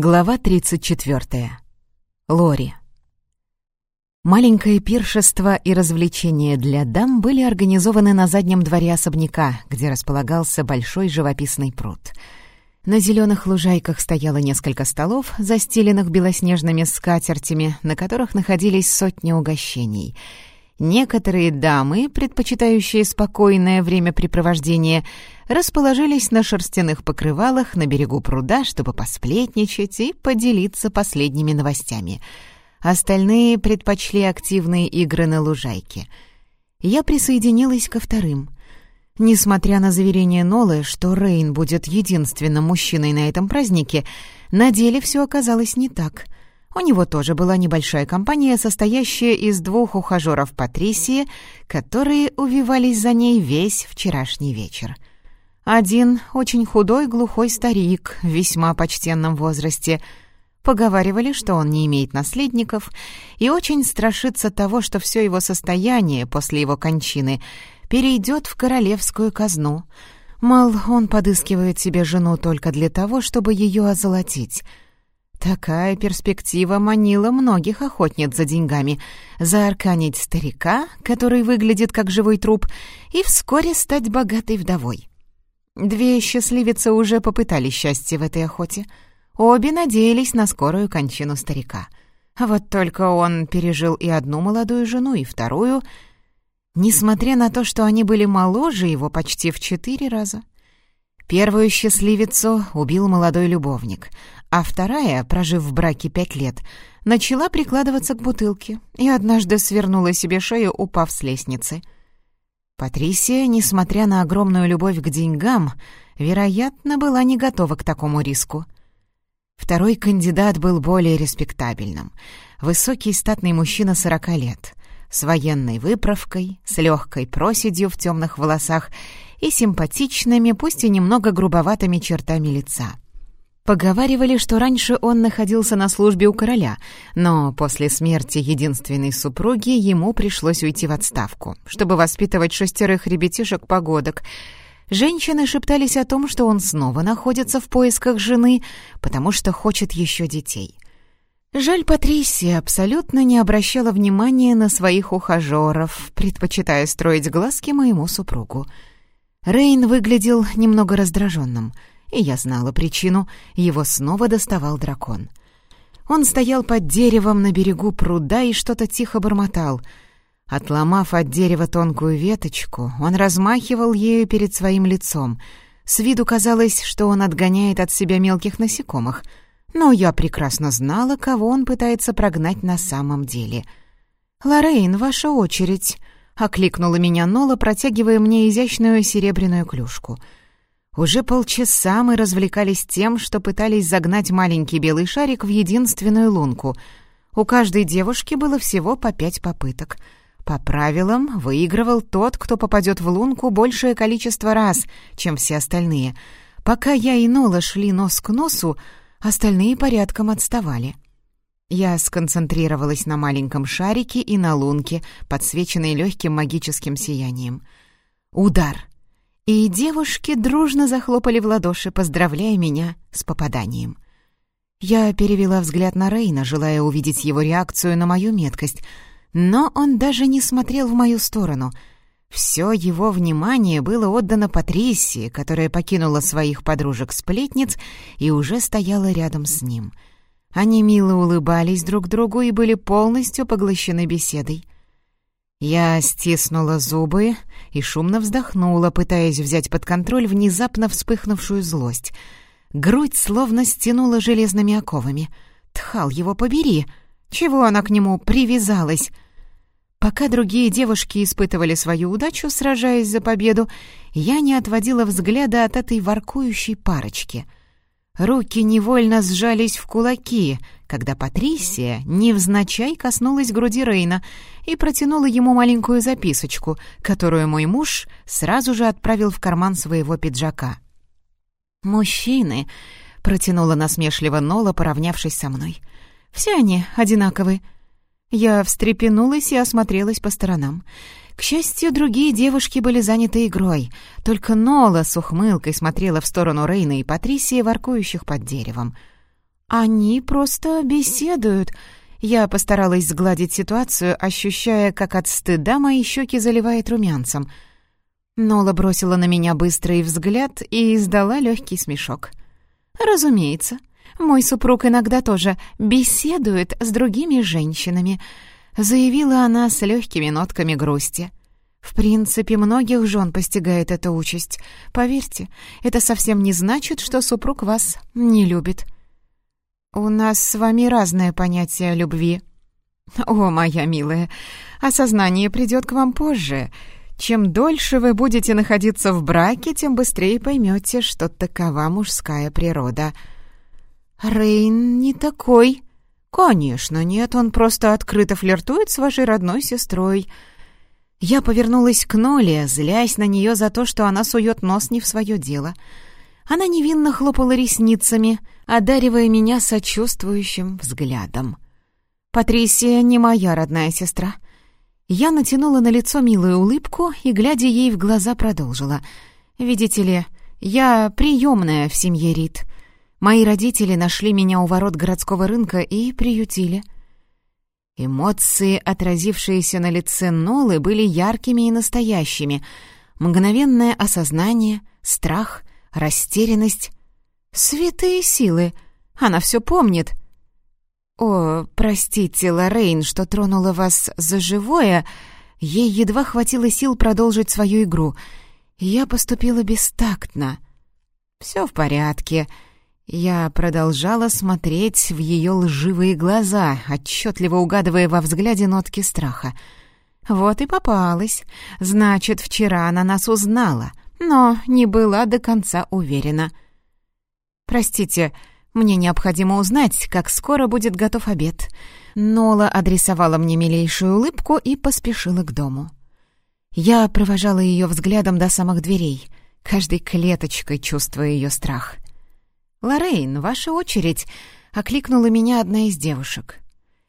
Глава 34. Лори. Маленькое пиршество и развлечения для дам были организованы на заднем дворе особняка, где располагался большой живописный пруд. На зеленых лужайках стояло несколько столов, застеленных белоснежными скатертями, на которых находились сотни угощений — Некоторые дамы, предпочитающие спокойное времяпрепровождение, расположились на шерстяных покрывалах на берегу пруда, чтобы посплетничать и поделиться последними новостями. Остальные предпочли активные игры на лужайке. Я присоединилась ко вторым. Несмотря на заверение Нолы, что Рейн будет единственным мужчиной на этом празднике, на деле все оказалось не так — у него тоже была небольшая компания, состоящая из двух ухажеров Патрисии, которые увивались за ней весь вчерашний вечер. Один очень худой глухой старик в весьма почтенном возрасте. Поговаривали, что он не имеет наследников и очень страшится того, что все его состояние после его кончины перейдет в королевскую казну. Мол, он подыскивает себе жену только для того, чтобы ее озолотить — Такая перспектива манила многих охотниц за деньгами. Заарканить старика, который выглядит как живой труп, и вскоре стать богатой вдовой. Две счастливицы уже попытали счастье в этой охоте. Обе надеялись на скорую кончину старика. Вот только он пережил и одну молодую жену, и вторую, несмотря на то, что они были моложе его почти в четыре раза. Первую счастливицу убил молодой любовник — а вторая, прожив в браке пять лет, начала прикладываться к бутылке и однажды свернула себе шею, упав с лестницы. Патрисия, несмотря на огромную любовь к деньгам, вероятно, была не готова к такому риску. Второй кандидат был более респектабельным. Высокий статный мужчина сорока лет, с военной выправкой, с легкой проседью в темных волосах и симпатичными, пусть и немного грубоватыми чертами лица — Поговаривали, что раньше он находился на службе у короля, но после смерти единственной супруги ему пришлось уйти в отставку, чтобы воспитывать шестерых ребятишек-погодок. Женщины шептались о том, что он снова находится в поисках жены, потому что хочет еще детей. Жаль, Патрисия абсолютно не обращала внимания на своих ухажеров, предпочитая строить глазки моему супругу. Рейн выглядел немного раздраженным — и я знала причину, его снова доставал дракон. Он стоял под деревом на берегу пруда и что-то тихо бормотал. Отломав от дерева тонкую веточку, он размахивал ею перед своим лицом. С виду казалось, что он отгоняет от себя мелких насекомых, но я прекрасно знала, кого он пытается прогнать на самом деле. «Лоррейн, ваша очередь!» — окликнула меня Нола, протягивая мне изящную серебряную клюшку — уже полчаса мы развлекались тем, что пытались загнать маленький белый шарик в единственную лунку. У каждой девушки было всего по пять попыток. По правилам, выигрывал тот, кто попадет в лунку большее количество раз, чем все остальные. Пока я и Нола шли нос к носу, остальные порядком отставали. Я сконцентрировалась на маленьком шарике и на лунке, подсвеченной легким магическим сиянием. Удар! И девушки дружно захлопали в ладоши, поздравляя меня с попаданием. Я перевела взгляд на Рейна, желая увидеть его реакцию на мою меткость, но он даже не смотрел в мою сторону. Все его внимание было отдано Патрисии, которая покинула своих подружек-сплетниц и уже стояла рядом с ним. Они мило улыбались друг другу и были полностью поглощены беседой. Я стиснула зубы и шумно вздохнула, пытаясь взять под контроль внезапно вспыхнувшую злость. Грудь словно стянула железными оковами. «Тхал его побери! Чего она к нему привязалась?» Пока другие девушки испытывали свою удачу, сражаясь за победу, я не отводила взгляда от этой воркующей парочки — Руки невольно сжались в кулаки, когда Патрисия невзначай коснулась груди Рейна и протянула ему маленькую записочку, которую мой муж сразу же отправил в карман своего пиджака. «Мужчины», — протянула насмешливо Нола, поравнявшись со мной, — «все они одинаковы». Я встрепенулась и осмотрелась по сторонам. К счастью, другие девушки были заняты игрой. Только Нола с ухмылкой смотрела в сторону Рейна и Патрисии, воркующих под деревом. «Они просто беседуют». Я постаралась сгладить ситуацию, ощущая, как от стыда мои щеки заливает румянцем. Нола бросила на меня быстрый взгляд и издала легкий смешок. «Разумеется, мой супруг иногда тоже беседует с другими женщинами», заявила она с легкими нотками грусти. В принципе, многих жен постигает эта участь. Поверьте, это совсем не значит, что супруг вас не любит. У нас с вами разное понятие любви. О, моя милая, осознание придет к вам позже. Чем дольше вы будете находиться в браке, тем быстрее поймете, что такова мужская природа. Рейн не такой. Конечно, нет, он просто открыто флиртует с вашей родной сестрой. Я повернулась к Ноле, злясь на нее за то, что она сует нос не в свое дело. Она невинно хлопала ресницами, одаривая меня сочувствующим взглядом. «Патрисия не моя родная сестра». Я натянула на лицо милую улыбку и, глядя ей в глаза, продолжила. «Видите ли, я приемная в семье Рид. Мои родители нашли меня у ворот городского рынка и приютили». Эмоции, отразившиеся на лице Нолы, были яркими и настоящими. Мгновенное осознание, страх, растерянность. «Святые силы! Она все помнит!» «О, простите, Лоррейн, что тронула вас за живое!» Ей едва хватило сил продолжить свою игру. Я поступила бестактно. «Все в порядке», я продолжала смотреть в ее лживые глаза, отчетливо угадывая во взгляде нотки страха. Вот и попалась. Значит, вчера она нас узнала, но не была до конца уверена. «Простите, мне необходимо узнать, как скоро будет готов обед». Нола адресовала мне милейшую улыбку и поспешила к дому. Я провожала ее взглядом до самых дверей, каждой клеточкой чувствуя ее страх — «Лоррейн, ваша очередь!» — окликнула меня одна из девушек.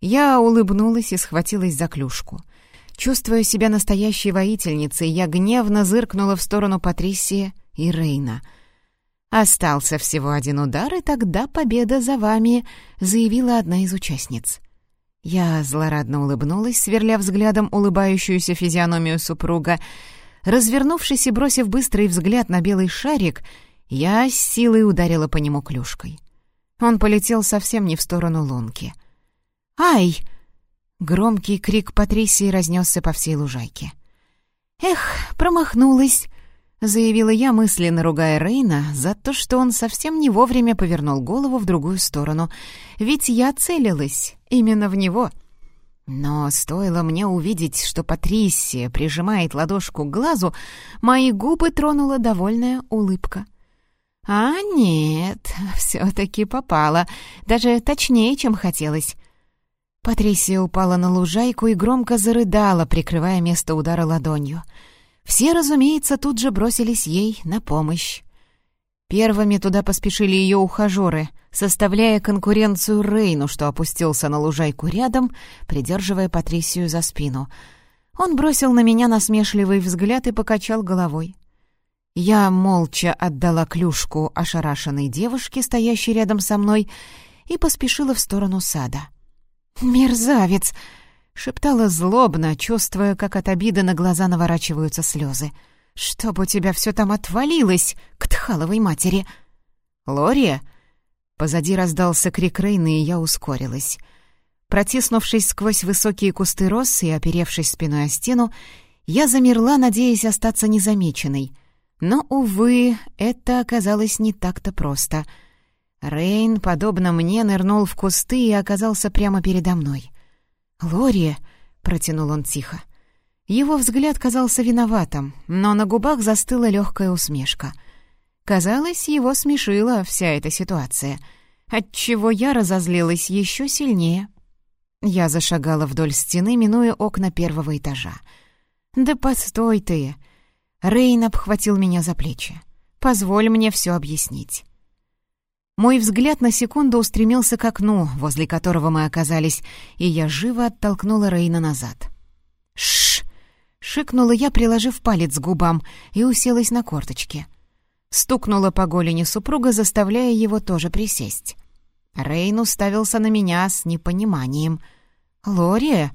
Я улыбнулась и схватилась за клюшку. Чувствуя себя настоящей воительницей, я гневно зыркнула в сторону Патрисии и Рейна. «Остался всего один удар, и тогда победа за вами», — заявила одна из участниц. Я злорадно улыбнулась, сверля взглядом улыбающуюся физиономию супруга. Развернувшись и бросив быстрый взгляд на белый шарик — я с силой ударила по нему клюшкой. Он полетел совсем не в сторону лунки. «Ай!» Громкий крик Патрисии разнесся по всей лужайке. «Эх, промахнулась!» — заявила я, мысленно ругая Рейна за то, что он совсем не вовремя повернул голову в другую сторону, ведь я целилась именно в него. Но стоило мне увидеть, что Патрисия прижимает ладошку к глазу, мои губы тронула довольная улыбка — «А нет, все-таки попала, даже точнее, чем хотелось». Патрисия упала на лужайку и громко зарыдала, прикрывая место удара ладонью. Все, разумеется, тут же бросились ей на помощь. Первыми туда поспешили ее ухажеры, составляя конкуренцию Рейну, что опустился на лужайку рядом, придерживая Патрисию за спину. Он бросил на меня насмешливый взгляд и покачал головой. Я молча отдала клюшку ошарашенной девушке, стоящей рядом со мной, и поспешила в сторону сада. «Мерзавец!» — шептала злобно, чувствуя, как от обиды на глаза наворачиваются слезы. «Чтоб у тебя все там отвалилось, к тхаловой матери!» «Лория!» Позади раздался крик Рейны, и я ускорилась. Протиснувшись сквозь высокие кусты роз и оперевшись спиной о стену, я замерла, надеясь остаться незамеченной. Но, увы, это оказалось не так-то просто. Рейн, подобно мне, нырнул в кусты и оказался прямо передо мной. «Лори!» — протянул он тихо. Его взгляд казался виноватым, но на губах застыла легкая усмешка. Казалось, его смешила вся эта ситуация, отчего я разозлилась еще сильнее. Я зашагала вдоль стены, минуя окна первого этажа. «Да постой ты!» Рейн обхватил меня за плечи. «Позволь мне все объяснить». Мой взгляд на секунду устремился к окну, возле которого мы оказались, и я живо оттолкнула Рейна назад. «Шш!» — шикнула я, приложив палец к губам, и уселась на корточке. Стукнула по голени супруга, заставляя его тоже присесть. Рейн уставился на меня с непониманием. «Лори?»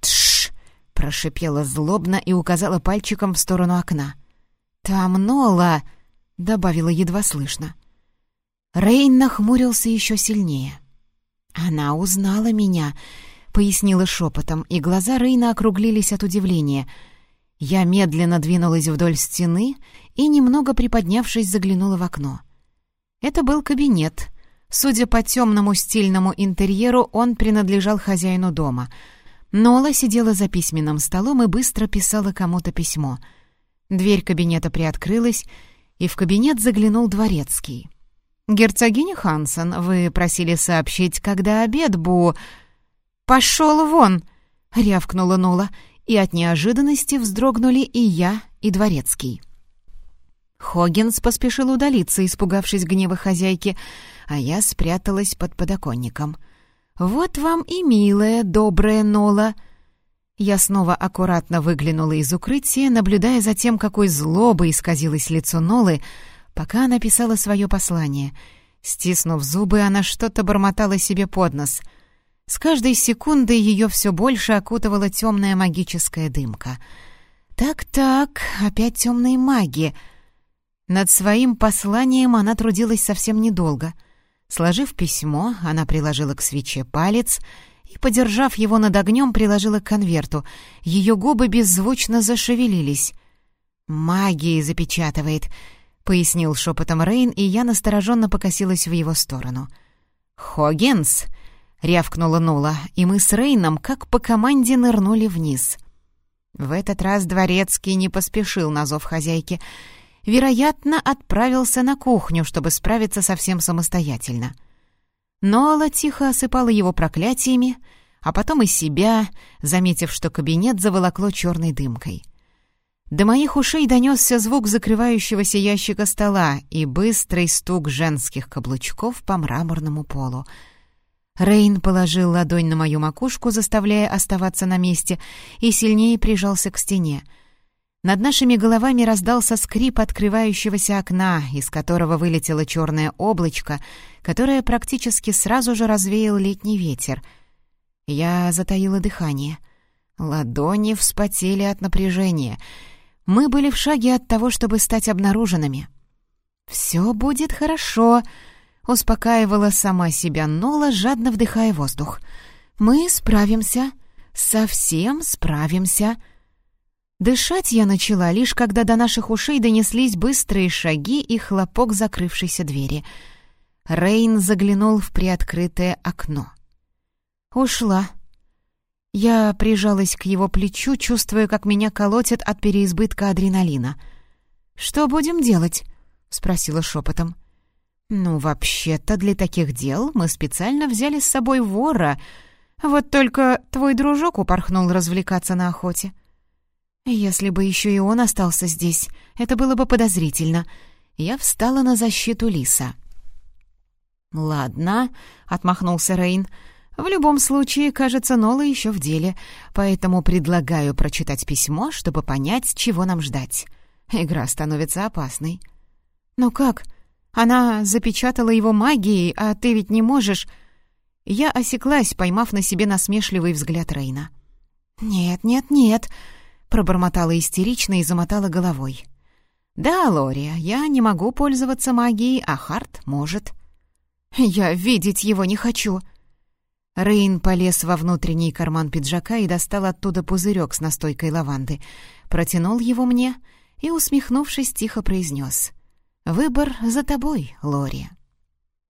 «Тш!» — прошипела злобно и указала пальчиком в сторону окна. «Там Нола!» — добавила едва слышно. Рейн нахмурился еще сильнее. «Она узнала меня», — пояснила шепотом, и глаза Рейна округлились от удивления. Я медленно двинулась вдоль стены и, немного приподнявшись, заглянула в окно. Это был кабинет. Судя по темному стильному интерьеру, он принадлежал хозяину дома. Нола сидела за письменным столом и быстро писала кому-то письмо. Дверь кабинета приоткрылась, и в кабинет заглянул дворецкий. «Герцогиня Хансен, вы просили сообщить, когда обед бу...» «Пошел вон!» — рявкнула Нола, и от неожиданности вздрогнули и я, и дворецкий. Хоггинс поспешил удалиться, испугавшись гнева хозяйки, а я спряталась под подоконником. «Вот вам и милая, добрая Нола!» Я снова аккуратно выглянула из укрытия, наблюдая за тем, какой злобой исказилось лицо Нолы, пока она писала свое послание. Стиснув зубы, она что-то бормотала себе под нос. С каждой секундой ее все больше окутывала темная магическая дымка. «Так-так, опять темные маги!» Над своим посланием она трудилась совсем недолго. Сложив письмо, она приложила к свече палец и, подержав его над огнем, приложила к конверту. Ее губы беззвучно зашевелились. «Магией запечатывает», пояснил шепотом Рейн, и я настороженно покосилась в его сторону. «Хоггинс!» — рявкнула Нула, и мы с Рейном, как по команде, нырнули вниз. В этот раз дворецкий не поспешил на зов хозяйки. Вероятно, отправился на кухню, чтобы справиться совсем самостоятельно. Нола тихо осыпала его проклятиями, а потом и себя, заметив, что кабинет заволокло черной дымкой — до моих ушей донесся звук закрывающегося ящика стола и быстрый стук женских каблучков по мраморному полу. Рейн положил ладонь на мою макушку, заставляя оставаться на месте, и сильнее прижался к стене. Над нашими головами раздался скрип открывающегося окна, из которого вылетело черное облачко, которое практически сразу же развеял летний ветер. Я затаила дыхание. Ладони вспотели от напряжения — мы были в шаге от того, чтобы стать обнаруженными. «Все будет хорошо», — успокаивала сама себя Нола, жадно вдыхая воздух. «Мы справимся, совсем справимся». Дышать я начала, лишь когда до наших ушей донеслись быстрые шаги и хлопок закрывшейся двери. Рейн заглянул в приоткрытое окно. «Ушла», я прижалась к его плечу, чувствуя, как меня колотит от переизбытка адреналина. «Что будем делать?» — спросила шепотом. «Ну, вообще-то для таких дел мы специально взяли с собой вора. Вот только твой дружок упорхнул развлекаться на охоте». «Если бы еще и он остался здесь, это было бы подозрительно». Я встала на защиту Лиса. «Ладно», — отмахнулся Рейн, — в любом случае, кажется, Нола еще в деле, поэтому предлагаю прочитать письмо, чтобы понять, чего нам ждать. Игра становится опасной. «Ну как? Она запечатала его магией, а ты ведь не можешь...» Я осеклась, поймав на себе насмешливый взгляд Рейна. «Нет, нет, нет», — пробормотала истерично и замотала головой. «Да, Лория, я не могу пользоваться магией, а Харт может». «Я видеть его не хочу», — Рейн полез во внутренний карман пиджака и достал оттуда пузырек с настойкой лаванды. Протянул его мне и, усмехнувшись, тихо произнес. «Выбор за тобой, Лори».